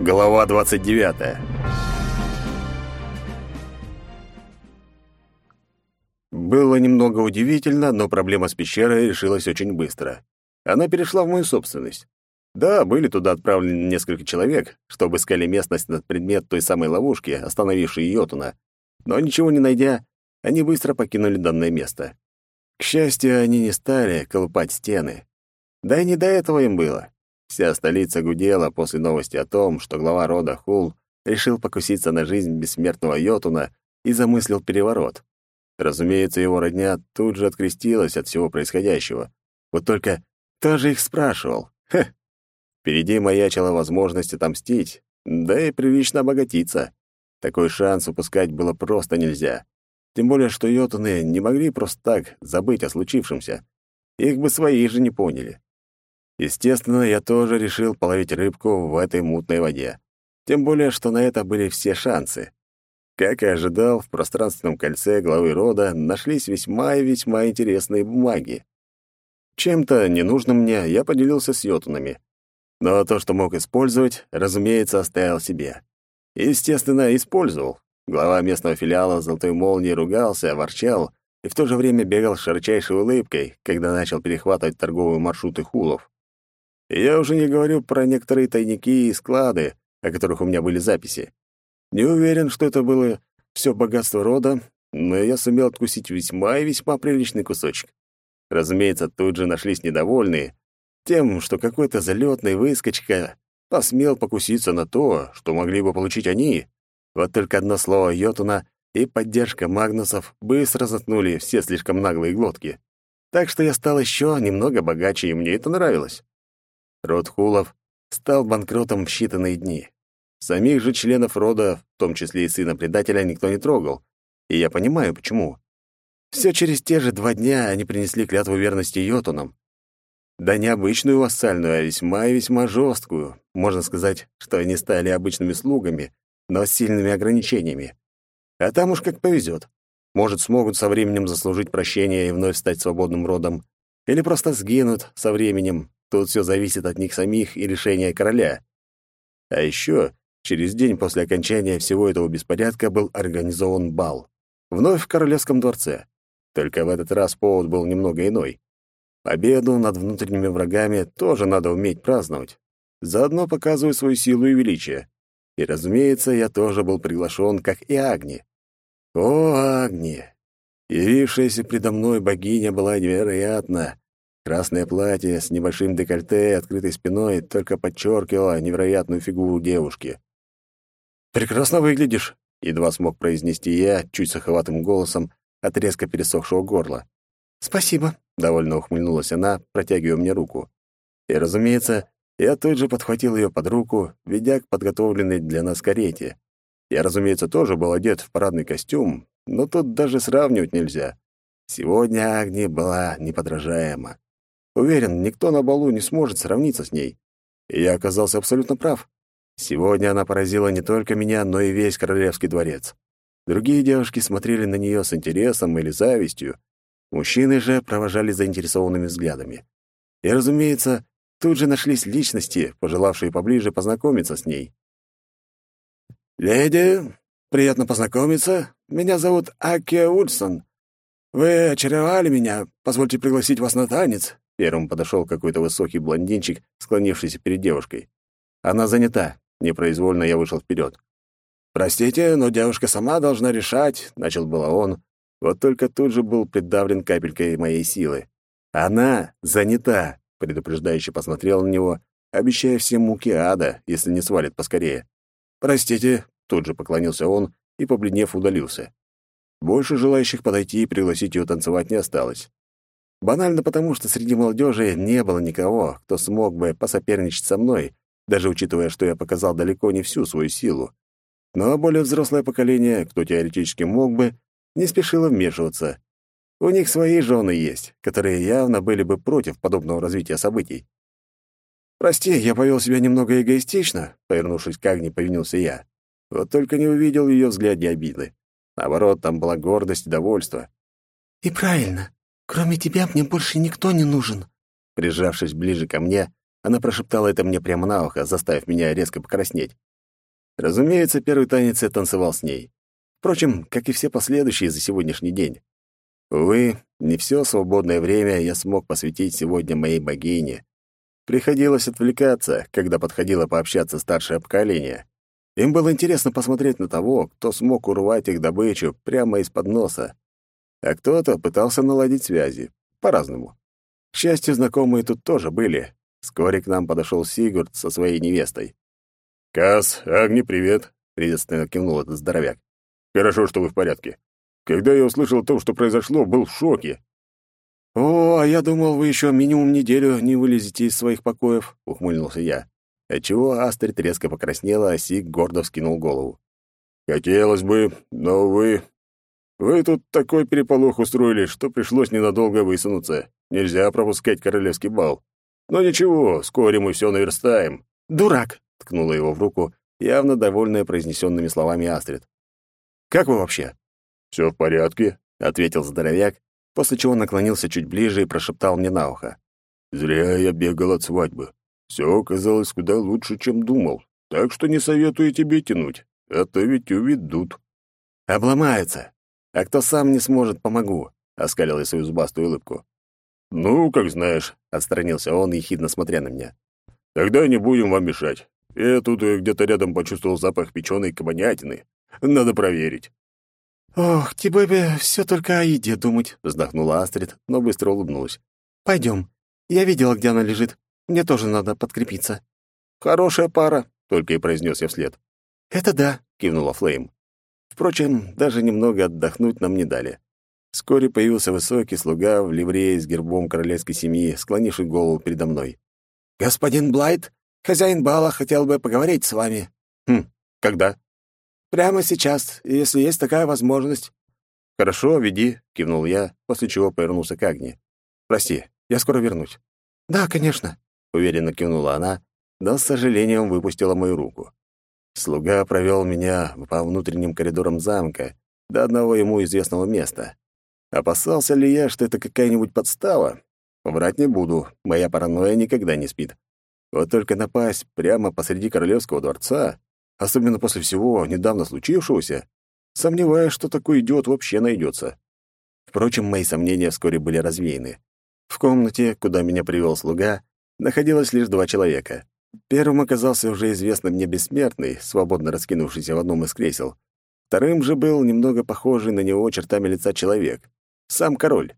Глава 29. Было немного удивительно, но проблема с пещерой решилась очень быстро. Она перешла в мою собственность. Да, были туда отправлены несколько человек, чтобы искали местность на предмет той самой ловушки, остановившей Йотуна. Но ничего не найдя, они быстро покинули данное место. К счастью, они не стали колупать стены. Да и не до этого им было. Вся столица гудела после новости о том, что глава рода Хул решил покуситься на жизнь бессмертного Йотуна и замыслил переворот. Разумеется, его родня тут же открестилась от всего происходящего. Вот только кто же их спрашивал? Хе! Впереди маячила возможность отомстить, да и прилично обогатиться. Такой шанс упускать было просто нельзя. Тем более, что йотуны не могли просто так забыть о случившемся. Их бы свои же не поняли. Естественно, я тоже решил половить рыбку в этой мутной воде. Тем более, что на это были все шансы. Как и ожидал, в пространственном кольце главы рода нашлись весьма и весьма интересные бумаги. Чем-то ненужным мне я поделился с йотунами. Но то, что мог использовать, разумеется, оставил себе. Естественно, использовал. Глава местного филиала «Золотой молнии» ругался, ворчал и в то же время бегал с широчайшей улыбкой, когда начал перехватывать торговые маршруты хулов. Я уже не говорю про некоторые тайники и склады, о которых у меня были записи. Не уверен, что это было все богатство рода, но я сумел откусить весьма и весьма приличный кусочек. Разумеется, тут же нашлись недовольные тем, что какой-то залетный выскочка посмел покуситься на то, что могли бы получить они. Вот только одно слово Йотуна и поддержка Магнусов быстро заткнули все слишком наглые глотки. Так что я стал еще немного богаче, и мне это нравилось. Род Хулов стал банкротом в считанные дни. Самих же членов рода, в том числе и сына предателя, никто не трогал. И я понимаю, почему. Все через те же два дня они принесли клятву верности Йотунам. Да не обычную вассальную, а весьма и весьма жесткую. Можно сказать, что они стали обычными слугами, но с сильными ограничениями. А там уж как повезет. Может, смогут со временем заслужить прощение и вновь стать свободным родом. Или просто сгинут со временем. Тут все зависит от них самих и решения короля. А еще Через день после окончания всего этого беспорядка был организован бал. Вновь в королевском дворце. Только в этот раз повод был немного иной. Победу над внутренними врагами тоже надо уметь праздновать. Заодно показываю свою силу и величие. И, разумеется, я тоже был приглашен, как и Агни. О, Агни! Явившаяся предо мной богиня была невероятна. Красное платье с небольшим декольте и открытой спиной только подчеркивало невероятную фигуру девушки. «Прекрасно выглядишь», — едва смог произнести я, чуть саховатым голосом от резко пересохшего горла. «Спасибо», — довольно ухмыльнулась она, протягивая мне руку. И, разумеется, я тут же подхватил ее под руку, ведя к подготовленной для нас карете. Я, разумеется, тоже был одет в парадный костюм, но тут даже сравнивать нельзя. Сегодня Агни была неподражаема. Уверен, никто на балу не сможет сравниться с ней. И я оказался абсолютно прав. Сегодня она поразила не только меня, но и весь королевский дворец. Другие девушки смотрели на нее с интересом или завистью. Мужчины же провожали заинтересованными взглядами. И, разумеется, тут же нашлись личности, пожелавшие поближе познакомиться с ней. «Леди, приятно познакомиться. Меня зовут Акия Ульсон. Вы очаровали меня. Позвольте пригласить вас на танец». Первым подошел какой-то высокий блондинчик, склонившийся перед девушкой. «Она занята», Непроизвольно я вышел вперед. «Простите, но девушка сама должна решать», — начал было он. Вот только тут же был придавлен капелькой моей силы. «Она занята», — предупреждающе посмотрел на него, обещая всем муки ада, если не свалит поскорее. «Простите», — тут же поклонился он и, побледнев, удалился. Больше желающих подойти и пригласить ее танцевать не осталось. Банально потому, что среди молодежи не было никого, кто смог бы посоперничать со мной, даже учитывая, что я показал далеко не всю свою силу. Но более взрослое поколение, кто теоретически мог бы, не спешило вмешиваться. У них свои жены есть, которые явно были бы против подобного развития событий. «Прости, я повел себя немного эгоистично», — повернувшись к Агне, повинился я. Вот только не увидел в ее взгляде обиды. Наоборот, там была гордость и довольство. «И правильно. Кроме тебя мне больше никто не нужен». Прижавшись ближе ко мне, она прошептала это мне прямо на ухо, заставив меня резко покраснеть. Разумеется, первый танец я танцевал с ней. Впрочем, как и все последующие за сегодняшний день. Увы, не все свободное время я смог посвятить сегодня моей богине. Приходилось отвлекаться, когда подходило пообщаться старшее поколение. Им было интересно посмотреть на того, кто смог урвать их добычу прямо из-под носа. А кто-то пытался наладить связи. По-разному. К счастью, знакомые тут тоже были. Вскоре к нам подошел Сигурд со своей невестой. «Кас, Агни, привет!» — приветственно кивнул этот здоровяк. «Хорошо, что вы в порядке. Когда я услышал о том, что произошло, был в шоке». «О, а я думал, вы еще минимум неделю не вылезете из своих покоев», — ухмыльнулся я. Отчего Астрид резко покраснела, а Сиг гордо вскинул голову. «Хотелось бы, но вы... Вы тут такой переполох устроили, что пришлось ненадолго высунуться. Нельзя пропускать королевский бал. Но ничего, вскоре мы все наверстаем». «Дурак!» — ткнула его в руку, явно довольная произнесенными словами Астрид. «Как вы вообще?» «Все в порядке», — ответил здоровяк, после чего наклонился чуть ближе и прошептал мне на ухо. «Зря я бегал от свадьбы. Все оказалось куда лучше, чем думал, так что не советую тебе тянуть, а то ведь уведут». «Обломаются. А кто сам не сможет, помогу», — оскалил я свою зубастую улыбку. «Ну, как знаешь», — отстранился он, ехидно смотря на меня. «Тогда не будем вам мешать. Я тут где-то рядом почувствовал запах печеной кабанятины. Надо проверить». «Ох, тебе бы все только о еде думать», — вздохнула Астрид, но быстро улыбнулась. «Пойдем. Я видела, где она лежит. Мне тоже надо подкрепиться». «Хорошая пара», — только и произнес я вслед. «Это да», — кивнула Флейм. Впрочем, даже немного отдохнуть нам не дали. Вскоре появился высокий слуга в ливрее с гербом королевской семьи, склонивший голову передо мной. «Господин Блайт, хозяин бала хотел бы поговорить с вами». «Хм, когда?» «Прямо сейчас, если есть такая возможность». «Хорошо, веди», — кивнул я, после чего повернулся к Агне. «Прости, я скоро вернусь». «Да, конечно», — уверенно кивнула она, но с сожалением выпустила мою руку. Слуга провел меня по внутренним коридорам замка до одного ему известного места. Опасался ли я, что это какая-нибудь подстава? Врать не буду, моя паранойя никогда не спит. Вот только напасть прямо посреди королевского дворца, особенно после всего недавно случившегося, сомневаюсь, что такой идиот вообще найдется. Впрочем, мои сомнения вскоре были развеяны. В комнате, куда меня привел слуга, находилось лишь два человека. Первым оказался уже известный мне бессмертный, свободно раскинувшийся в одном из кресел. Вторым же был немного похожий на него чертами лица человек сам король.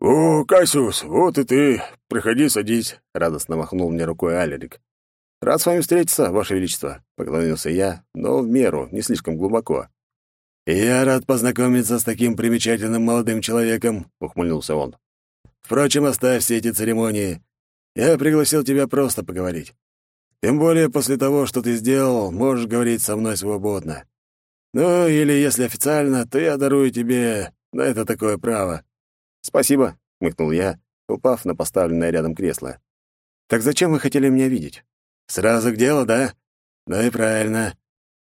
«О, Кассиус, вот и ты. Приходи, садись», — радостно махнул мне рукой Алерик. «Рад с вами встретиться, Ваше Величество», — поклонился я, но в меру, не слишком глубоко. «Я рад познакомиться с таким примечательным молодым человеком», — ухмыльнулся он. «Впрочем, оставь все эти церемонии. Я пригласил тебя просто поговорить. Тем более после того, что ты сделал, можешь говорить со мной свободно. Ну, или если официально, то я дарую тебе на это такое право». «Спасибо», — хмыкнул я, упав на поставленное рядом кресло. «Так зачем вы хотели меня видеть?» «Сразу к делу, да? Ну и правильно.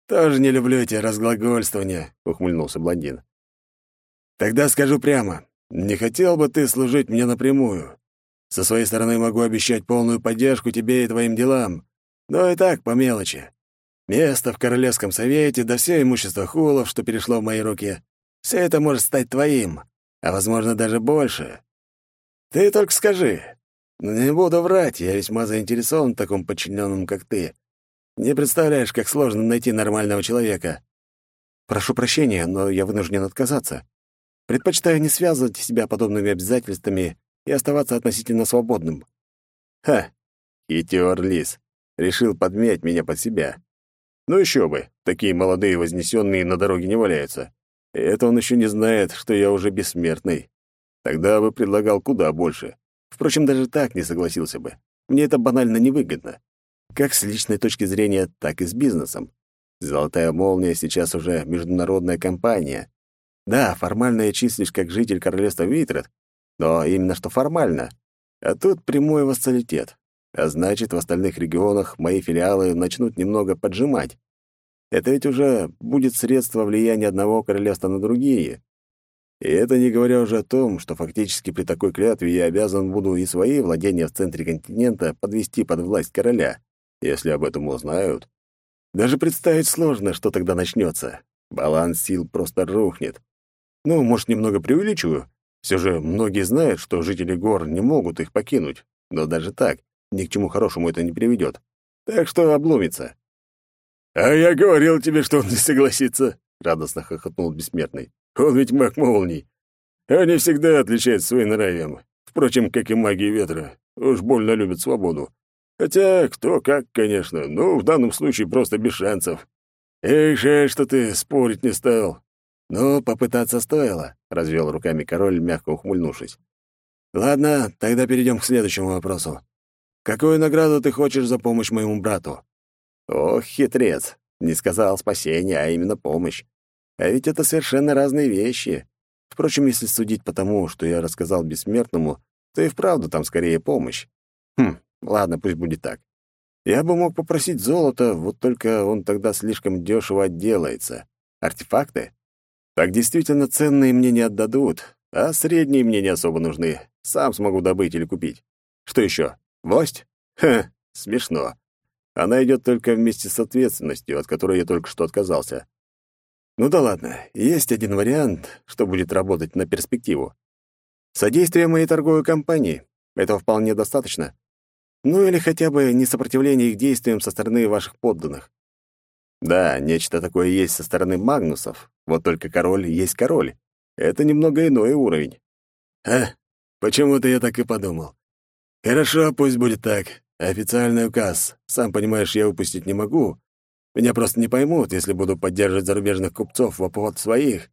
Тоже не люблю эти разглагольствования», — ухмыльнулся блондин. «Тогда скажу прямо, не хотел бы ты служить мне напрямую. Со своей стороны могу обещать полную поддержку тебе и твоим делам, но и так по мелочи. Место в Королевском совете, да все имущество хулов, что перешло в мои руки. Все это может стать твоим, а, возможно, даже больше. Ты только скажи. Не буду врать, я весьма заинтересован в таком подчиненном, как ты. Не представляешь, как сложно найти нормального человека. Прошу прощения, но я вынужден отказаться. Предпочитаю не связывать себя подобными обязательствами и оставаться относительно свободным. Ха, хитер лис. Решил подмять меня под себя. Ну еще бы, такие молодые вознесенные на дороге не валяются. Это он еще не знает, что я уже бессмертный. Тогда бы предлагал куда больше. Впрочем, даже так не согласился бы. Мне это банально невыгодно. Как с личной точки зрения, так и с бизнесом. «Золотая молния» сейчас уже международная компания. Да, формально я числюсь как житель королевства Витрет, но именно что формально. А тут прямой вассалитет. А значит, в остальных регионах мои филиалы начнут немного поджимать. Это ведь уже будет средство влияния одного королевства на другие. И это не говоря уже о том, что фактически при такой клятве я обязан буду и свои владения в центре континента подвести под власть короля. Если об этом узнают, Даже представить сложно, что тогда начнется. Баланс сил просто рухнет. Ну, может, немного преувеличиваю. Все же многие знают, что жители гор не могут их покинуть. Но даже так, ни к чему хорошему это не приведет. Так что обломится. «А я говорил тебе, что он не согласится», — радостно хохотнул Бессмертный. «Он ведь маг молний. Они всегда отличаются своим нравием. Впрочем, как и маги ветра. Уж больно любят свободу. Хотя кто как, конечно, но в данном случае просто без шансов. Эх, жаль, что ты спорить не стал. Но попытаться стоило, — развел руками король, мягко ухмыльнувшись. Ладно, тогда перейдем к следующему вопросу. Какую награду ты хочешь за помощь моему брату? Ох, хитрец. Не сказал спасение, а именно помощь. А ведь это совершенно разные вещи. Впрочем, если судить по тому, что я рассказал бессмертному, то и вправду там скорее помощь. Хм, Ладно, пусть будет так. Я бы мог попросить золото, вот только он тогда слишком дешево отделается. Артефакты? Так действительно ценные мне не отдадут, а средние мне не особо нужны. Сам смогу добыть или купить. Что еще? Власть? Ха, смешно. Она идет только вместе с ответственностью, от которой я только что отказался. Ну да ладно, есть один вариант, что будет работать на перспективу. Содействие моей торговой компании. Этого вполне достаточно. Ну или хотя бы не сопротивление их действиям со стороны ваших подданных. Да, нечто такое есть со стороны Магнусов, вот только король есть король. Это немного иной уровень. А, почему-то я так и подумал. Хорошо, пусть будет так. Официальный указ. Сам понимаешь, я выпустить не могу. Меня просто не поймут, если буду поддерживать зарубежных купцов в обход своих.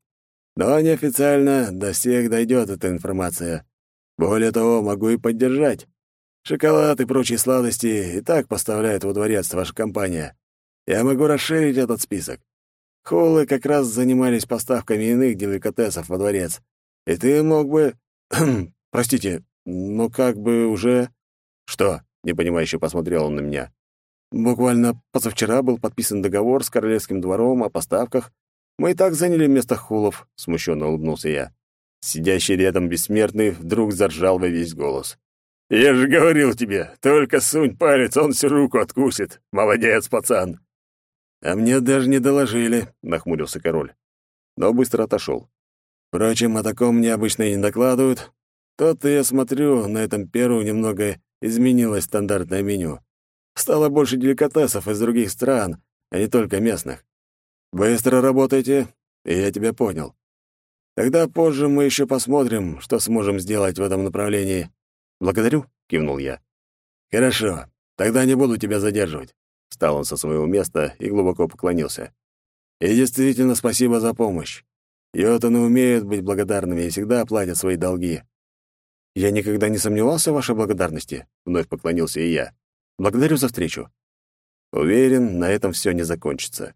Но неофициально до всех дойдет эта информация. Более того, могу и поддержать. Шоколад и прочие сладости и так поставляет во дворец ваша компания. Я могу расширить этот список. Холлы как раз занимались поставками иных деликатесов во дворец. И ты мог бы... Простите, но как бы уже... Что? Непонимающе посмотрел он на меня. Буквально позавчера был подписан договор с королевским двором о поставках. Мы и так заняли место хулов, смущенно улыбнулся я. Сидящий рядом бессмертный вдруг заржал во весь голос. «Я же говорил тебе, только сунь палец, он всю руку откусит. Молодец, пацан!» «А мне даже не доложили», — нахмурился король. Но быстро отошел. «Впрочем, о таком мне обычно и не докладывают. Тот-то я смотрю, на этом перу немного изменилось стандартное меню. Стало больше деликатесов из других стран, а не только местных. Быстро работайте, и я тебя понял. Тогда позже мы еще посмотрим, что сможем сделать в этом направлении. «Благодарю», — кивнул я. «Хорошо, тогда не буду тебя задерживать». Встал он со своего места и глубоко поклонился. «И действительно спасибо за помощь. Йотаны умеют быть благодарными и всегда платят свои долги». «Я никогда не сомневался в вашей благодарности», — вновь поклонился и я. «Благодарю за встречу». Уверен, на этом все не закончится.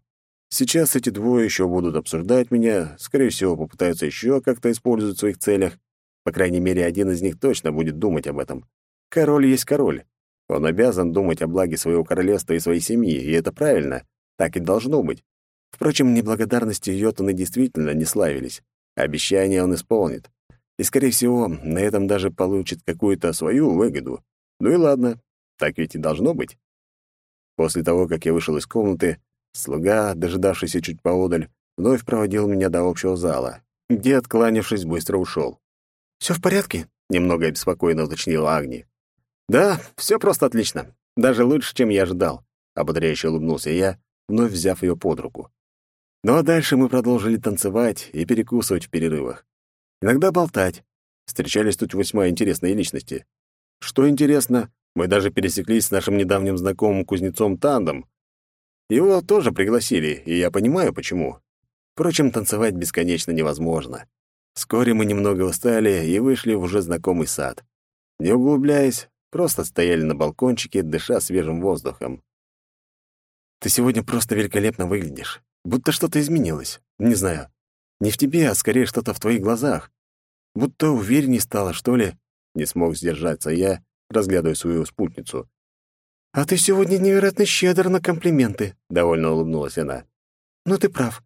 Сейчас эти двое еще будут обсуждать меня, скорее всего, попытаются еще как-то использовать в своих целях. По крайней мере, один из них точно будет думать об этом. Король есть король. Он обязан думать о благе своего королевства и своей семьи, и это правильно. Так и должно быть. Впрочем, неблагодарностью Йотуны действительно не славились. Обещание он исполнит. И, скорее всего, на этом даже получит какую-то свою выгоду. Ну и ладно, так ведь и должно быть. После того, как я вышел из комнаты, слуга, дожидавшийся чуть поодаль, вновь проводил меня до общего зала, где, откланившись, быстро ушел. Все в порядке?» — немного обеспокоенно уточнила Агни. «Да, все просто отлично. Даже лучше, чем я ожидал», — ободряюще улыбнулся я, вновь взяв ее под руку. Ну а дальше мы продолжили танцевать и перекусывать в перерывах. Иногда болтать. Встречались тут весьма интересные личности. Что интересно, мы даже пересеклись с нашим недавним знакомым кузнецом Тандом. Его тоже пригласили, и я понимаю, почему. Впрочем, танцевать бесконечно невозможно. Вскоре мы немного устали и вышли в уже знакомый сад. Не углубляясь, просто стояли на балкончике, дыша свежим воздухом. «Ты сегодня просто великолепно выглядишь. Будто что-то изменилось. Не знаю. Не в тебе, а скорее что-то в твоих глазах. Будто уверенней стало, что ли?» Не смог сдержаться я, разглядывая свою спутницу. «А ты сегодня невероятно щедр на комплименты», — довольно улыбнулась она. «Ну, ты прав.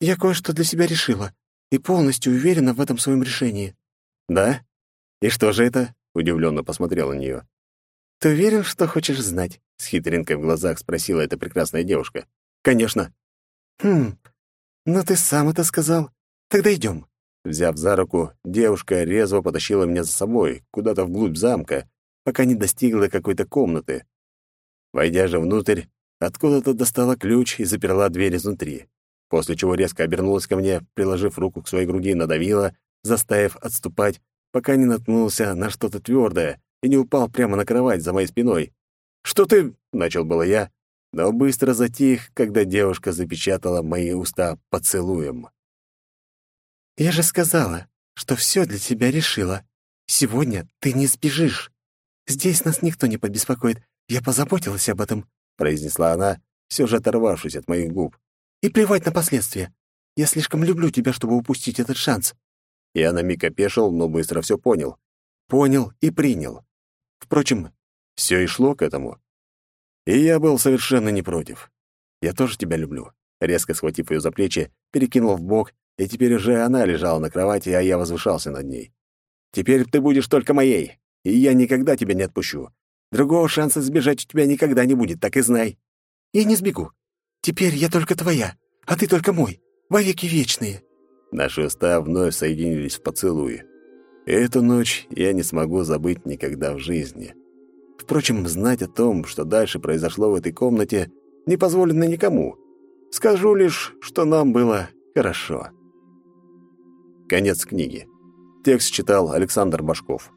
Я кое-что для себя решила и полностью уверена в этом своем решении». «Да? И что же это?» — удивленно посмотрел на нее. «Ты уверен, что хочешь знать?» — с хитринкой в глазах спросила эта прекрасная девушка. Конечно. Хм, ну ты сам это сказал. Тогда идем. Взяв за руку, девушка резво потащила меня за собой, куда-то вглубь замка, пока не достигла какой-то комнаты. Войдя же внутрь, откуда-то достала ключ и заперла дверь изнутри, после чего резко обернулась ко мне, приложив руку к своей груди, надавила, заставив отступать, пока не наткнулся на что-то твердое и не упал прямо на кровать за моей спиной. «Что ты...» — начал было я, но быстро затих, когда девушка запечатала мои уста поцелуем. «Я же сказала, что все для тебя решила. Сегодня ты не сбежишь. Здесь нас никто не побеспокоит. Я позаботилась об этом», — произнесла она, все же оторвавшись от моих губ. «И плевать на последствия. Я слишком люблю тебя, чтобы упустить этот шанс». Я на миг опешил, но быстро все понял. Понял и принял. Впрочем, все и шло к этому. И я был совершенно не против. Я тоже тебя люблю. Резко схватив ее за плечи, перекинул в бок, и теперь уже она лежала на кровати, а я возвышался над ней. Теперь ты будешь только моей, и я никогда тебя не отпущу. Другого шанса сбежать у тебя никогда не будет, так и знай. Я не сбегу. Теперь я только твоя, а ты только мой, вовеки вечные. Наши уста вновь соединились в поцелуе. Эту ночь я не смогу забыть никогда в жизни. Впрочем, знать о том, что дальше произошло в этой комнате, не позволено никому. Скажу лишь, что нам было хорошо. Конец книги. Текст читал Александр Башков.